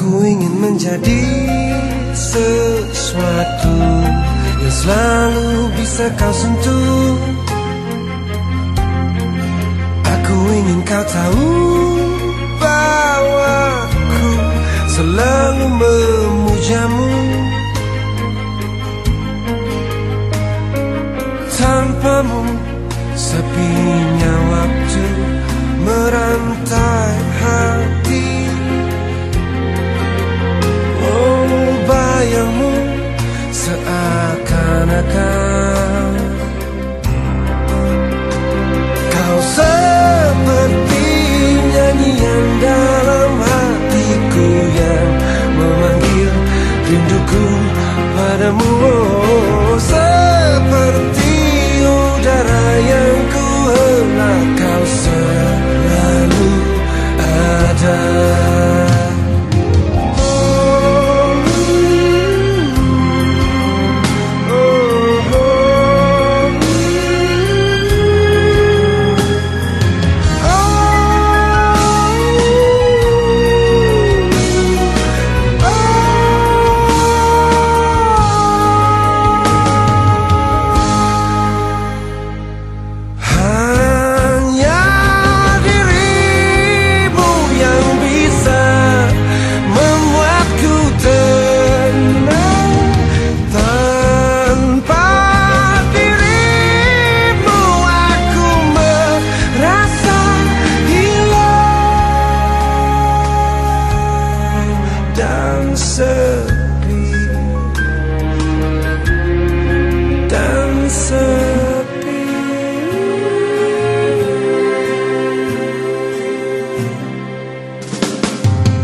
Aku ingin menjadi sesuatu yang selalu bisa kau sentuh. Aku ingin kau tahu bahwa aku selalu memujamu. Tanpamu Sepinya sepi dan sepi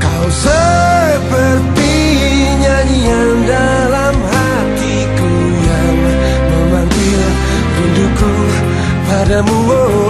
kau seperti nyanyian dalam hatiku yang memanggil rinduku padamu oh.